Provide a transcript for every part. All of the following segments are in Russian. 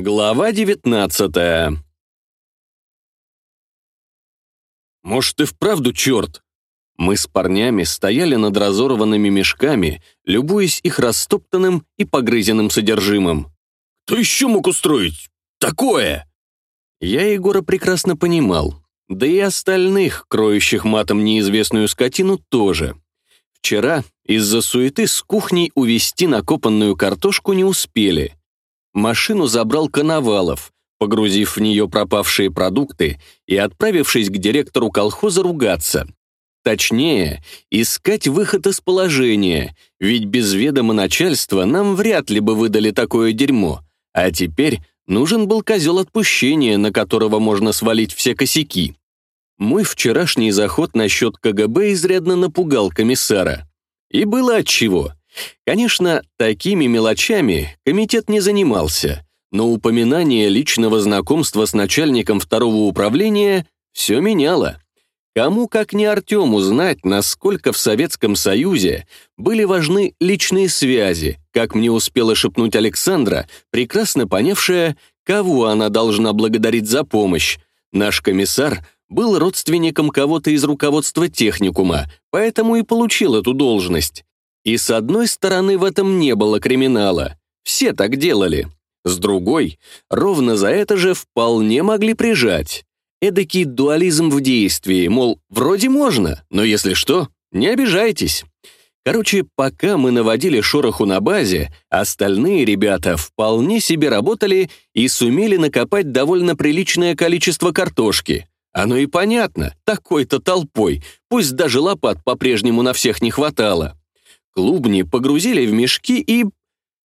Глава девятнадцатая «Может, и вправду черт?» Мы с парнями стояли над разорванными мешками, любуясь их растоптанным и погрызенным содержимым. «Кто еще мог устроить такое?» Я Егора прекрасно понимал, да и остальных, кроющих матом неизвестную скотину, тоже. Вчера из-за суеты с кухней увести накопанную картошку не успели. Машину забрал Коновалов, погрузив в нее пропавшие продукты и отправившись к директору колхоза ругаться. Точнее, искать выход из положения, ведь без ведома начальства нам вряд ли бы выдали такое дерьмо, а теперь нужен был козел отпущения, на которого можно свалить все косяки. Мой вчерашний заход насчет КГБ изрядно напугал комиссара. И было отчего. Конечно, такими мелочами комитет не занимался, но упоминание личного знакомства с начальником второго управления все меняло. Кому, как не Артему, знать, насколько в Советском Союзе были важны личные связи, как мне успела шепнуть Александра, прекрасно понявшая, кого она должна благодарить за помощь. Наш комиссар был родственником кого-то из руководства техникума, поэтому и получил эту должность. И с одной стороны в этом не было криминала. Все так делали. С другой, ровно за это же вполне могли прижать. Эдакий дуализм в действии, мол, вроде можно, но если что, не обижайтесь. Короче, пока мы наводили шороху на базе, остальные ребята вполне себе работали и сумели накопать довольно приличное количество картошки. Оно и понятно, такой-то толпой, пусть даже лопат по-прежнему на всех не хватало. Клубни погрузили в мешки и...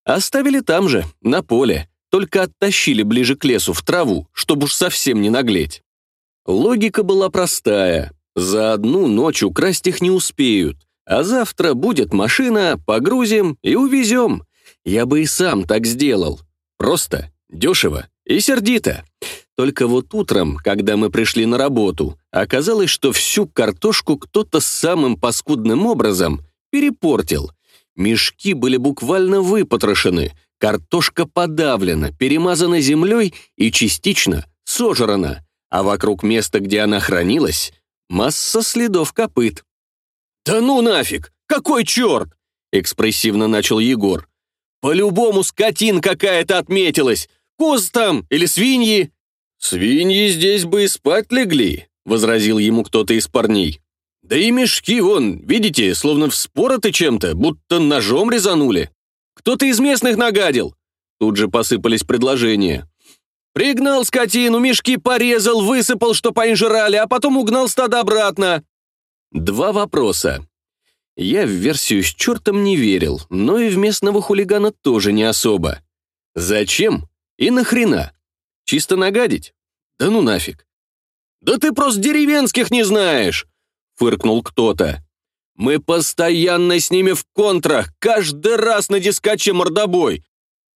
оставили там же, на поле, только оттащили ближе к лесу, в траву, чтобы уж совсем не наглеть. Логика была простая. За одну ночь украсть их не успеют, а завтра будет машина, погрузим и увезем. Я бы и сам так сделал. Просто, дешево и сердито. Только вот утром, когда мы пришли на работу, оказалось, что всю картошку кто-то самым паскудным образом перепортил. Мешки были буквально выпотрошены, картошка подавлена, перемазана землей и частично сожрана а вокруг места, где она хранилась, масса следов копыт. «Да ну нафиг! Какой черт!» — экспрессивно начал Егор. «По-любому скотин какая-то отметилась! Коз там или свиньи!» «Свиньи здесь бы и спать легли», — возразил ему кто-то из парней. «Да и мешки вон, видите, словно вспороты чем-то, будто ножом резанули. Кто-то из местных нагадил!» Тут же посыпались предложения. Пригнал скотину, мешки порезал, высыпал, что поинжирали, а потом угнал стадо обратно. Два вопроса. Я в версию с чертом не верил, но и в местного хулигана тоже не особо. Зачем? И нахрена? Чисто нагадить? Да ну нафиг. «Да ты просто деревенских не знаешь!» — фыркнул кто-то. «Мы постоянно с ними в контрах, каждый раз на дискаче мордобой.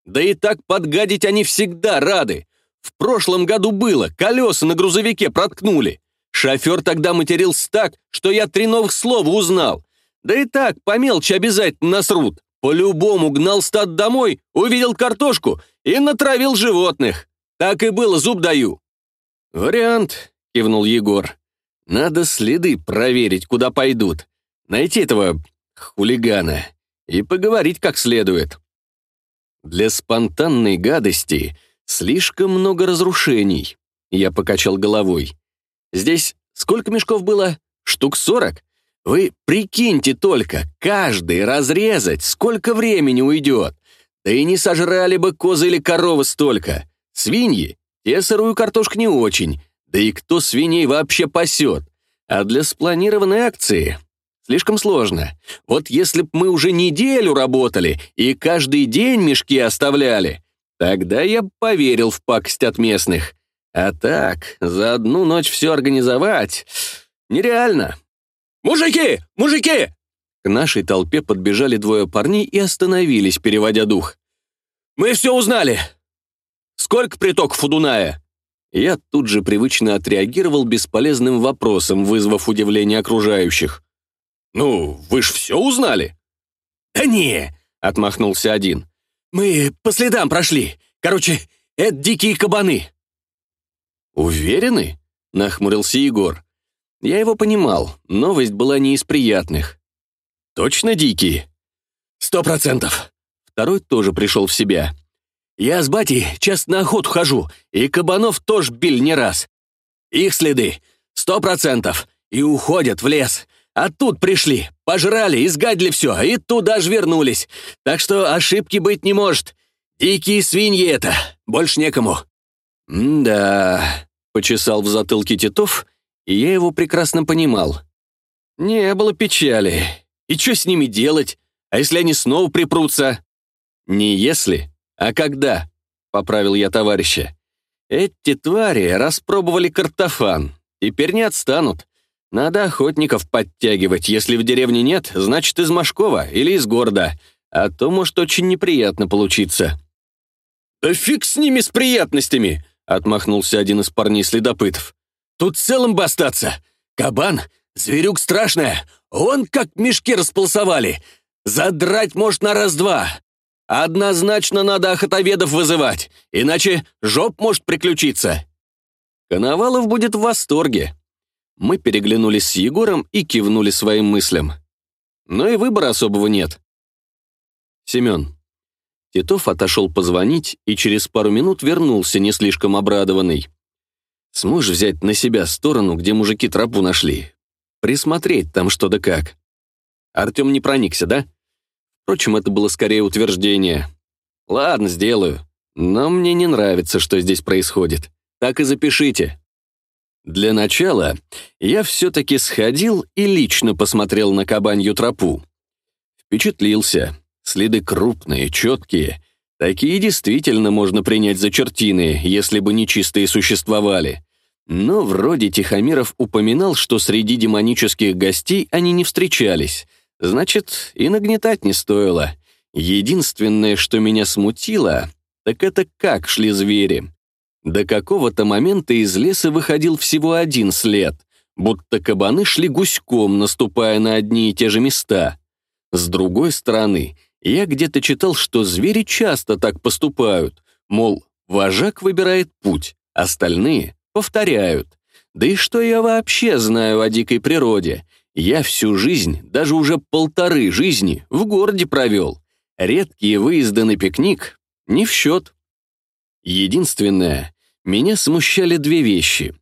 Да и так подгадить они всегда рады. В прошлом году было, колеса на грузовике проткнули. Шофер тогда матерился так, что я три новых слова узнал. Да и так, по обязательно насрут. По-любому гнал стад домой, увидел картошку и натравил животных. Так и было, зуб даю». «Вариант», — кивнул Егор. «Надо следы проверить, куда пойдут. Найти этого хулигана и поговорить как следует». Для спонтанной гадости — Слишком много разрушений. Я покачал головой. Здесь сколько мешков было? Штук сорок? Вы прикиньте только, каждый разрезать, сколько времени уйдет. Да и не сожрали бы козы или коровы столько. Свиньи, те сырую картошку не очень. Да и кто свиней вообще пасет? А для спланированной акции слишком сложно. Вот если б мы уже неделю работали и каждый день мешки оставляли, Тогда я поверил в пакость от местных. А так, за одну ночь все организовать нереально. «Мужики! Мужики!» К нашей толпе подбежали двое парней и остановились, переводя дух. «Мы все узнали! Сколько притоков у Дуная?» Я тут же привычно отреагировал бесполезным вопросом, вызвав удивление окружающих. «Ну, вы ж все узнали?» «Да не!» — отмахнулся один. Мы по следам прошли. Короче, Это дикие кабаны!» «Уверены?» — нахмурился Егор. Я его понимал, новость была не из приятных. «Точно дикие?» «Сто процентов!» Второй тоже пришел в себя. «Я с батей часто на охоту хожу, и кабанов тоже бил не раз. Их следы сто процентов, и уходят в лес. А тут пришли, пожрали, изгадили все, и туда же вернулись. Так что ошибки быть не может. Дикие свиньи это, больше некому». «Да», — почесал в затылке Титов, и я его прекрасно понимал. «Не было печали. И что с ними делать? А если они снова припрутся?» «Не если, а когда», — поправил я товарища. «Эти твари распробовали картофан. Теперь не отстанут. Надо охотников подтягивать. Если в деревне нет, значит, из Машкова или из города. А то может очень неприятно получиться». «Да фиг с ними, с приятностями!» — отмахнулся один из парней-следопытов. «Тут целым бы остаться. Кабан, зверюк страшная. Он как мешки располосовали. Задрать может на раз-два. Однозначно надо охотоведов вызывать, иначе жоп может приключиться». Коновалов будет в восторге. Мы переглянулись с Егором и кивнули своим мыслям. Но и выбора особого нет. Семен. Титов отошел позвонить и через пару минут вернулся не слишком обрадованный. Сможешь взять на себя сторону, где мужики тропу нашли? Присмотреть там что да как. Артем не проникся, да? Впрочем, это было скорее утверждение. Ладно, сделаю. Но мне не нравится, что здесь происходит. Так и запишите. Для начала я все-таки сходил и лично посмотрел на кабанью тропу. Впечатлился. Следы крупные, четкие. Такие действительно можно принять за чертины, если бы нечистые существовали. Но вроде Тихомиров упоминал, что среди демонических гостей они не встречались. Значит, и нагнетать не стоило. Единственное, что меня смутило, так это как шли звери. До какого-то момента из леса выходил всего один след, будто кабаны шли гуськом, наступая на одни и те же места. С другой стороны, я где-то читал, что звери часто так поступают, мол, вожак выбирает путь, остальные повторяют. Да и что я вообще знаю о дикой природе? Я всю жизнь, даже уже полторы жизни, в городе провел. Редкие выезды на пикник не в счет. Единственное, меня смущали две вещи.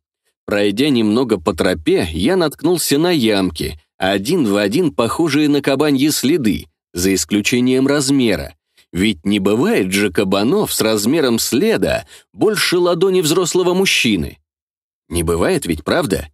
Пройдя немного по тропе, я наткнулся на ямки, один в один похожие на кабаньи следы, за исключением размера. Ведь не бывает же кабанов с размером следа больше ладони взрослого мужчины. Не бывает ведь, правда?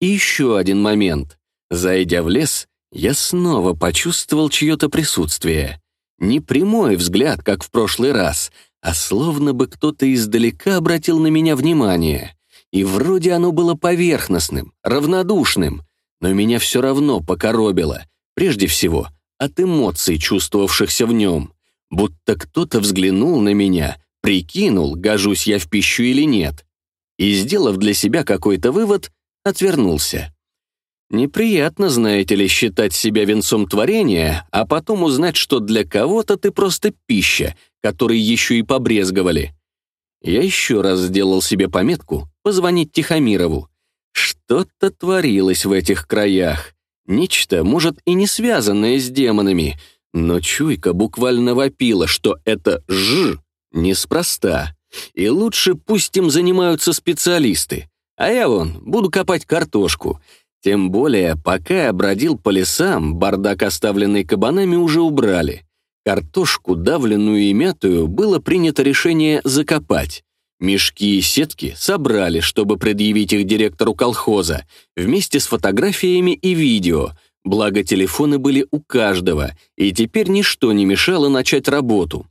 И еще один момент. Зайдя в лес, я снова почувствовал чье-то присутствие. Не прямой взгляд, как в прошлый раз, а словно бы кто-то издалека обратил на меня внимание. И вроде оно было поверхностным, равнодушным, но меня все равно покоробило, прежде всего, от эмоций, чувствовавшихся в нем. Будто кто-то взглянул на меня, прикинул, гожусь я в пищу или нет. И, сделав для себя какой-то вывод, отвернулся. Неприятно, знаете ли, считать себя венцом творения, а потом узнать, что для кого-то ты просто пища, которой еще и побрезговали. Я еще раз сделал себе пометку позвонить Тихомирову. Что-то творилось в этих краях. Нечто, может, и не связанное с демонами, но чуйка буквально вопила, что это «ж» неспроста. И лучше пусть им занимаются специалисты. А я вон буду копать картошку — тем более, пока я бродил по лесам, бардак, оставленный кабанами, уже убрали. Картошку, давленную и мятую, было принято решение закопать. Мешки и сетки собрали, чтобы предъявить их директору колхоза, вместе с фотографиями и видео, благо телефоны были у каждого, и теперь ничто не мешало начать работу.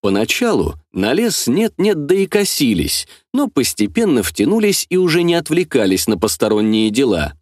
Поначалу на лес нет-нет, да и косились, но постепенно втянулись и уже не отвлекались на посторонние дела.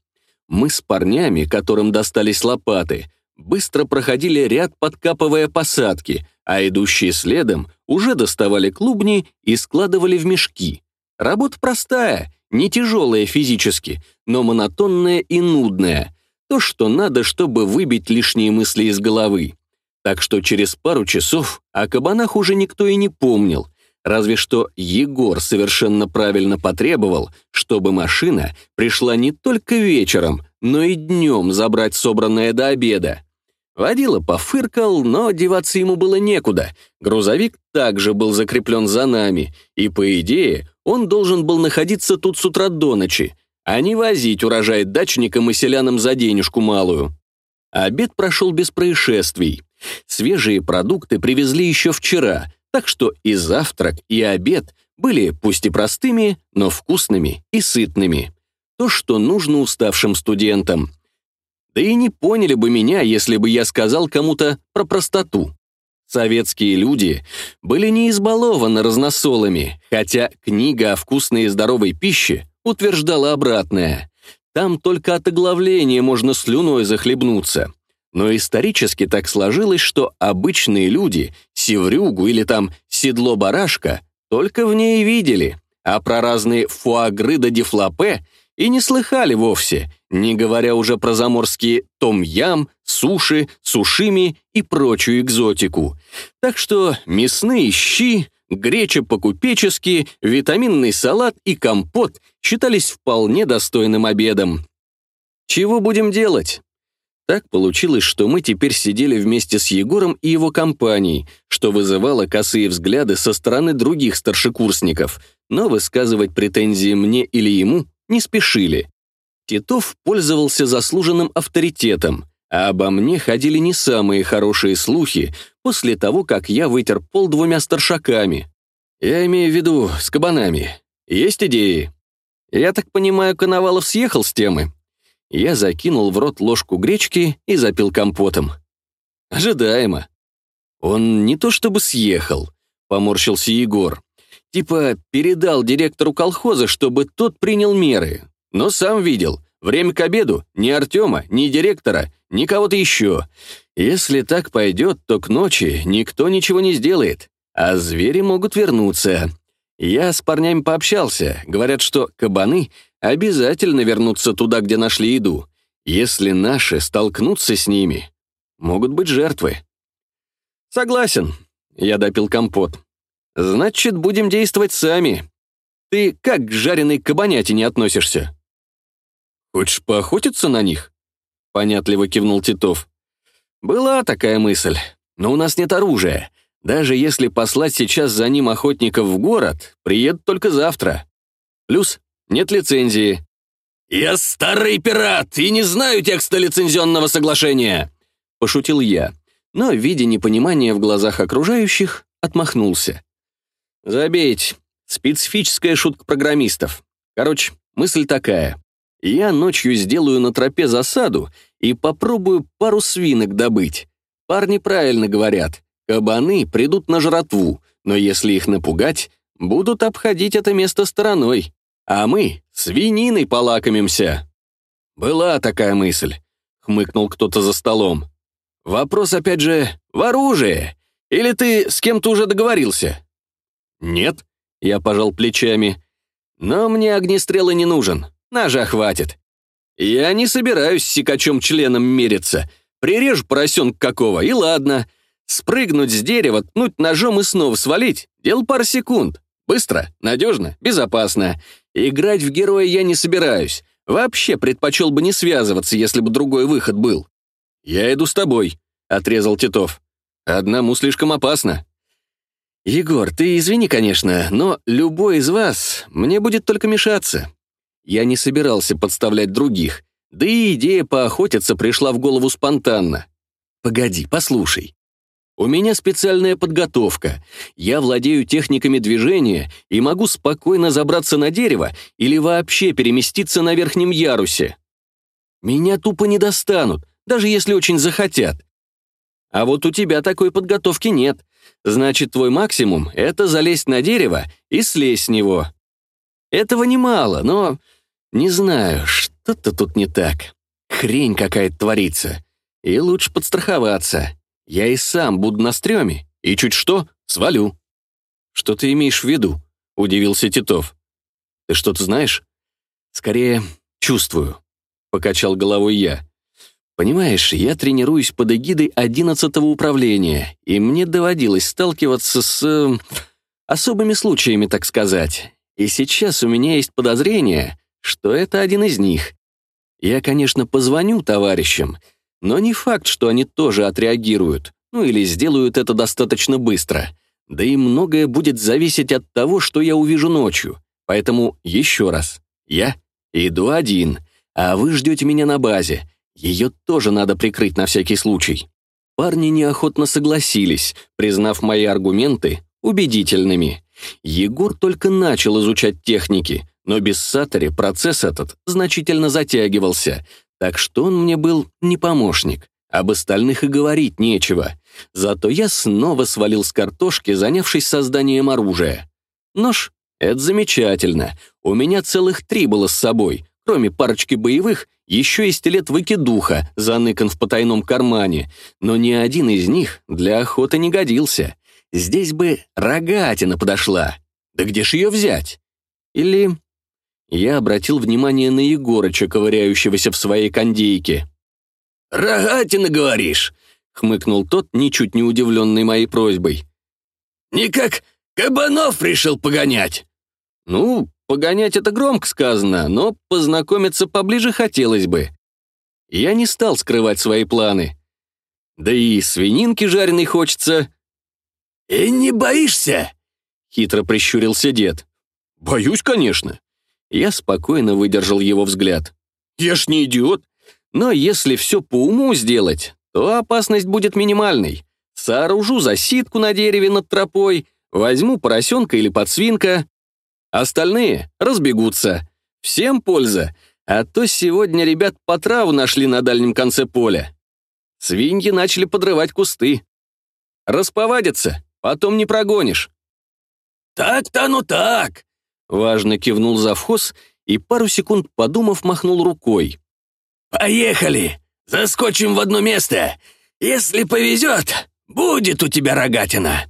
Мы с парнями, которым достались лопаты, быстро проходили ряд, подкапывая посадки, а идущие следом уже доставали клубни и складывали в мешки. Работа простая, не тяжелая физически, но монотонная и нудная. То, что надо, чтобы выбить лишние мысли из головы. Так что через пару часов о кабанах уже никто и не помнил. Разве что Егор совершенно правильно потребовал, чтобы машина пришла не только вечером, но и днем забрать собранное до обеда. Водила пофыркал, но деваться ему было некуда. Грузовик также был закреплен за нами, и, по идее, он должен был находиться тут с утра до ночи, а не возить урожай дачникам и селянам за денежку малую. Обед прошел без происшествий. Свежие продукты привезли еще вчера, так что и завтрак, и обед были пусть и простыми, но вкусными и сытными. То, что нужно уставшим студентам — да и не поняли бы меня, если бы я сказал кому-то про простоту. Советские люди были не избалованы разносолами, хотя книга о вкусной и здоровой пище утверждала обратное. Там только от оглавления можно слюной захлебнуться. Но исторически так сложилось, что обычные люди севрюгу или там седло-барашка только в ней видели, а про разные фуагры да дефлопе и не слыхали вовсе, не говоря уже про заморские том-ям, суши, сушими и прочую экзотику. Так что мясные щи, греча по-купечески, витаминный салат и компот считались вполне достойным обедом. Чего будем делать? Так получилось, что мы теперь сидели вместе с Егором и его компанией, что вызывало косые взгляды со стороны других старшекурсников, но высказывать претензии мне или ему не спешили. Титов пользовался заслуженным авторитетом, а обо мне ходили не самые хорошие слухи после того, как я вытер пол двумя старшаками. Я имею в виду с кабанами. Есть идеи? Я так понимаю, Коновалов съехал с темы? Я закинул в рот ложку гречки и запил компотом. Ожидаемо. Он не то чтобы съехал, поморщился Егор. Типа передал директору колхоза, чтобы тот принял меры. Но сам видел, время к обеду ни Артема, ни директора, ни кого-то еще. Если так пойдет, то к ночи никто ничего не сделает, а звери могут вернуться. Я с парнями пообщался, говорят, что кабаны обязательно вернутся туда, где нашли еду. Если наши столкнутся с ними, могут быть жертвы. Согласен, я допил компот. Значит, будем действовать сами. Ты как к жареной кабанятине относишься? Хочешь поохотиться на них? Понятливо кивнул Титов. Была такая мысль, но у нас нет оружия. Даже если послать сейчас за ним охотников в город, приедут только завтра. Плюс нет лицензии. «Я старый пират и не знаю текста лицензионного соглашения!» Пошутил я, но, видя непонимание в глазах окружающих, отмахнулся. Забейте. Специфическая шутка программистов. Короче, мысль такая. Я ночью сделаю на тропе засаду и попробую пару свинок добыть. Парни правильно говорят. Кабаны придут на жратву, но если их напугать, будут обходить это место стороной. А мы свининой полакомимся. Была такая мысль, хмыкнул кто-то за столом. Вопрос опять же в оружии. Или ты с кем-то уже договорился? «Нет», — я пожал плечами. «Но мне огнестрел и не нужен. Ножа хватит. Я не собираюсь с сикачом членом мериться. Прирежу поросенка какого, и ладно. Спрыгнуть с дерева, ткнуть ножом и снова свалить — дело пара секунд. Быстро, надежно, безопасно. Играть в героя я не собираюсь. Вообще предпочел бы не связываться, если бы другой выход был. «Я иду с тобой», — отрезал Титов. «Одному слишком опасно». «Егор, ты извини, конечно, но любой из вас мне будет только мешаться. Я не собирался подставлять других, да и идея поохотиться пришла в голову спонтанно. Погоди, послушай. У меня специальная подготовка. Я владею техниками движения и могу спокойно забраться на дерево или вообще переместиться на верхнем ярусе. Меня тупо не достанут, даже если очень захотят. А вот у тебя такой подготовки нет. Значит, твой максимум — это залезть на дерево и слезть с него. Этого немало, но... Не знаю, что-то тут не так. Хрень какая-то творится. И лучше подстраховаться. Я и сам буду на стреме, и чуть что, свалю. Что ты имеешь в виду? Удивился Титов. Ты что-то знаешь? Скорее, чувствую. Покачал головой я. Понимаешь, я тренируюсь под эгидой 11-го управления, и мне доводилось сталкиваться с... Э, Особыми случаями, так сказать. И сейчас у меня есть подозрение, что это один из них. Я, конечно, позвоню товарищам, но не факт, что они тоже отреагируют, ну или сделают это достаточно быстро. Да и многое будет зависеть от того, что я увижу ночью. Поэтому еще раз. Я иду один, а вы ждете меня на базе. Ее тоже надо прикрыть на всякий случай. Парни неохотно согласились, признав мои аргументы убедительными. Егор только начал изучать техники, но без Сатори процесс этот значительно затягивался, так что он мне был не помощник. Об остальных и говорить нечего. Зато я снова свалил с картошки, занявшись созданием оружия. Нож — это замечательно. У меня целых три было с собой. Кроме парочки боевых, еще и стилет выкидуха, заныкан в потайном кармане. Но ни один из них для охоты не годился. Здесь бы рогатина подошла. Да где ж ее взять? Или... Я обратил внимание на Егорыча, ковыряющегося в своей кондейке. «Рогатина, говоришь?» — хмыкнул тот, ничуть не удивленный моей просьбой. «Никак кабанов решил погонять». «Ну, погонять — это громко сказано, но познакомиться поближе хотелось бы». Я не стал скрывать свои планы. Да и свининки жареной хочется, «И не боишься?» — хитро прищурился дед. «Боюсь, конечно». Я спокойно выдержал его взгляд. «Я ж не идиот. Но если все по уму сделать, то опасность будет минимальной. Сооружу засидку на дереве над тропой, возьму поросенка или подсвинка. Остальные разбегутся. Всем польза. А то сегодня ребят по траву нашли на дальнем конце поля. Свиньи начали подрывать кусты. Расповадятся, Потом не прогонишь». «Так-то ну так!» Важно кивнул завхоз и пару секунд подумав махнул рукой. «Поехали! Заскочим в одно место! Если повезет, будет у тебя рогатина!»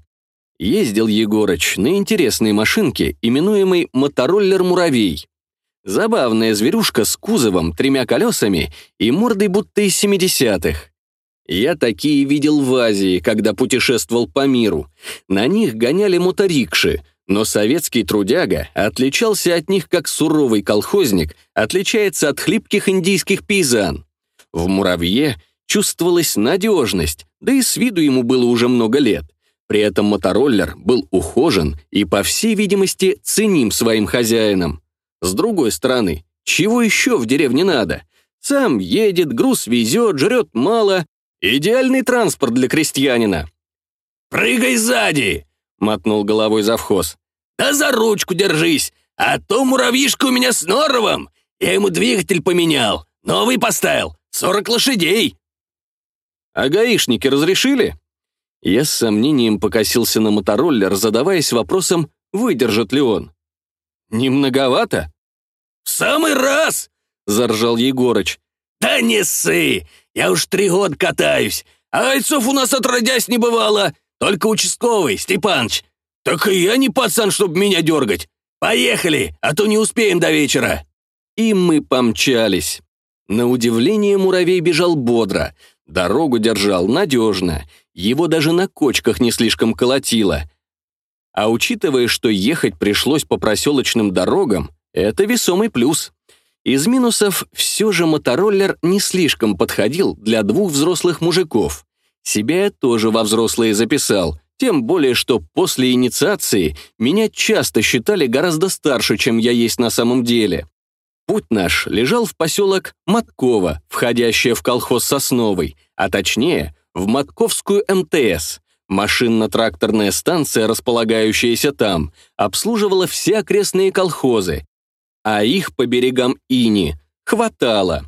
Ездил Егорыч на интересной машинке, именуемой «Мотороллер-муравей». Забавная зверюшка с кузовом, тремя колесами и мордой будто из семидесятых. Я такие видел в Азии, когда путешествовал по миру. На них гоняли моторикши, но советский трудяга отличался от них как суровый колхозник отличается от хлипких индийских пейзан. В «Муравье» чувствовалась надежность, да и с виду ему было уже много лет. При этом мотороллер был ухожен и, по всей видимости, ценим своим хозяином. С другой стороны, чего еще в деревне надо? Сам едет, груз везет, жрет мало, Идеальный транспорт для крестьянина. «Прыгай сзади!» — мотнул головой завхоз. «Да за ручку держись, а то муравьишка у меня с норовом. Я ему двигатель поменял, новый поставил, сорок лошадей». «А гаишники разрешили?» Я с сомнением покосился на мотороллер, задаваясь вопросом, выдержит ли он. «Не многовато?» «В самый раз!» — заржал Егорыч. «Да не ссы! Я уж три года катаюсь, а бойцов у нас отродясь не бывало, только участковый, Степаныч. Так и я не пацан, чтобы меня дергать. Поехали, а то не успеем до вечера». И мы помчались. На удивление муравей бежал бодро, дорогу держал надежно, его даже на кочках не слишком колотило. А учитывая, что ехать пришлось по проселочным дорогам, это весомый плюс. Из минусов все же мотороллер не слишком подходил для двух взрослых мужиков. Себя я тоже во взрослые записал, тем более, что после инициации меня часто считали гораздо старше, чем я есть на самом деле. Путь наш лежал в поселок Матково, входящее в колхоз Сосновый, а точнее, в Матковскую МТС. Машинно-тракторная станция, располагающаяся там, обслуживала все окрестные колхозы, а их по берегам Ини хватало.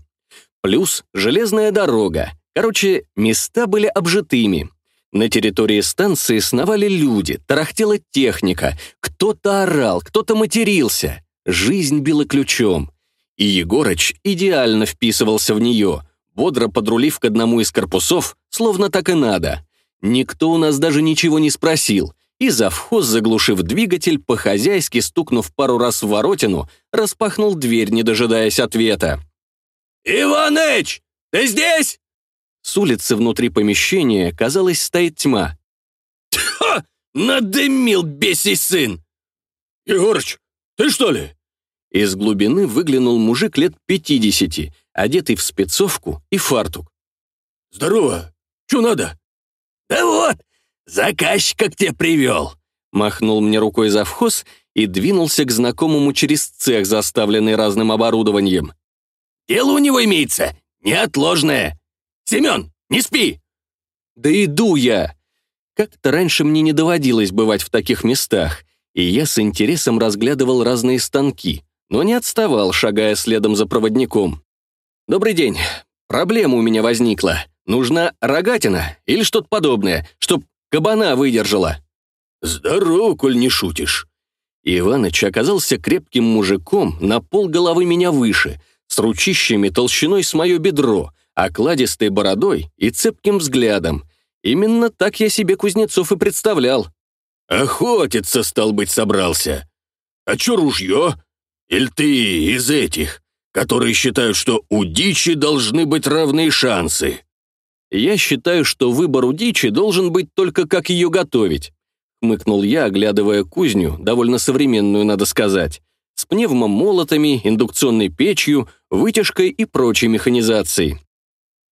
Плюс железная дорога. Короче, места были обжитыми. На территории станции сновали люди, тарахтела техника, кто-то орал, кто-то матерился. Жизнь била ключом. И Егорыч идеально вписывался в нее, бодро подрулив к одному из корпусов, словно так и надо. Никто у нас даже ничего не спросил — и завхоз, заглушив двигатель, по-хозяйски стукнув пару раз в воротину, распахнул дверь, не дожидаясь ответа. «Иваныч, ты здесь?» С улицы внутри помещения, казалось, стоит тьма. «Тьфу! Надымил бесий сын!» «Егорыч, ты что ли?» Из глубины выглянул мужик лет пятидесяти, одетый в спецовку и фартук. «Здорово! Что надо?» «Да вот, заказчика к тебе привел!» Махнул мне рукой завхоз и двинулся к знакомому через цех, заставленный разным оборудованием. «Дело у него имеется, неотложное. Семен, не спи!» «Да иду я!» Как-то раньше мне не доводилось бывать в таких местах, и я с интересом разглядывал разные станки, но не отставал, шагая следом за проводником. «Добрый день. Проблема у меня возникла. Нужна рогатина или что-то подобное, чтоб кабана выдержала». «Здорово, коль не шутишь». Иваныч оказался крепким мужиком на пол головы меня выше, с ручищами толщиной с мое бедро, окладистой бородой и цепким взглядом. Именно так я себе Кузнецов и представлял. «Охотиться, стал быть, собрался. А чё ружье? Или ты из этих, которые считают, что у дичи должны быть равные шансы?» «Я считаю, что выбор у дичи должен быть только как ее готовить», хмыкнул я, оглядывая кузню, довольно современную, надо сказать, с пневмомолотами, индукционной печью, вытяжкой и прочей механизацией.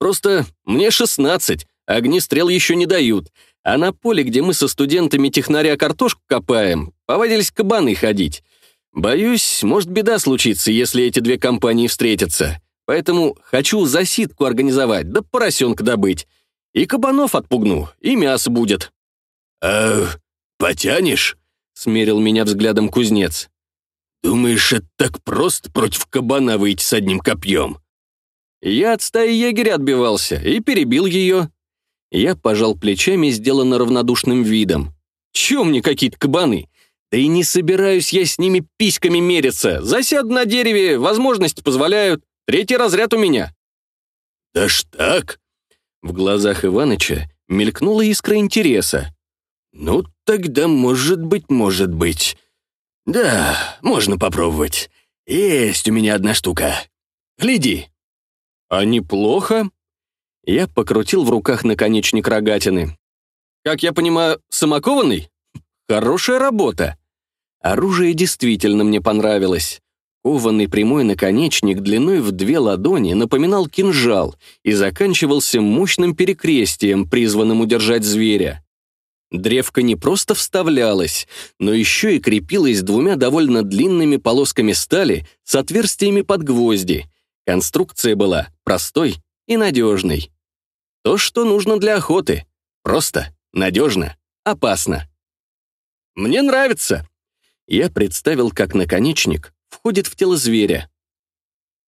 «Просто мне 16, огнестрел еще не дают, а на поле, где мы со студентами технаря картошку копаем, повадились кабаны ходить. Боюсь, может беда случится, если эти две компании встретятся. Поэтому хочу засидку организовать, да поросенка добыть. И кабанов отпугну, и мясо будет». «А потянешь?» — смерил меня взглядом кузнец. «Думаешь, это так просто против кабана выйти с одним копьем?» Я от стаи егеря отбивался и перебил ее. Я пожал плечами, сделанно равнодушным видом. Чем мне какие-то кабаны? Да и не собираюсь я с ними письками мериться. Засяду на дереве, возможности позволяют. Третий разряд у меня. Да ж так? В глазах Иваныча мелькнула искра интереса. Ну, тогда может быть, может быть. Да, можно попробовать. Есть у меня одна штука. Гляди. А неплохо. Я покрутил в руках наконечник рогатины. «Как я понимаю, самокованный? Хорошая работа!» Оружие действительно мне понравилось. Кованный прямой наконечник длиной в две ладони напоминал кинжал и заканчивался мощным перекрестием, призванным удержать зверя. Древко не просто вставлялось, но еще и крепилось двумя довольно длинными полосками стали с отверстиями под гвозди. Конструкция была простой и надежной. То, что нужно для охоты. Просто, надежно, опасно. Мне нравится. Я представил, как наконечник входит в тело зверя.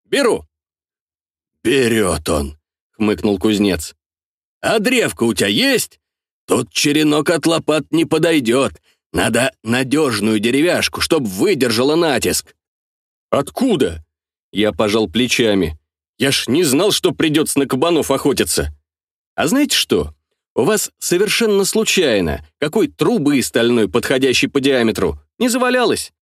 Беру. Берет он, хмыкнул кузнец. А древко у тебя есть? Тут черенок от лопат не подойдет. Надо надежную деревяшку, чтоб выдержала натиск. Откуда? Я пожал плечами. Я ж не знал, что придется на кабанов охотиться. А знаете что? У вас совершенно случайно какой трубы стальной, подходящей по диаметру, не завалялось?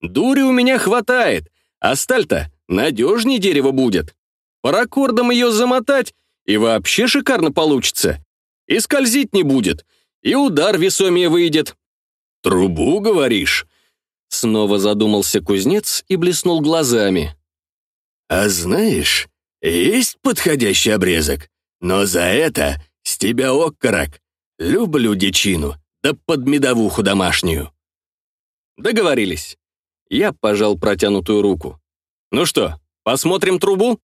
Дури у меня хватает, а сталь-то надежнее дерева будет. Паракордом ее замотать, и вообще шикарно получится. И скользить не будет, и удар весомее выйдет. «Трубу, говоришь?» Снова задумался кузнец и блеснул глазами. «А знаешь, есть подходящий обрезок. Но за это с тебя окорок. Люблю дичину, да под медовуху домашнюю». Договорились. Я пожал протянутую руку. «Ну что, посмотрим трубу?»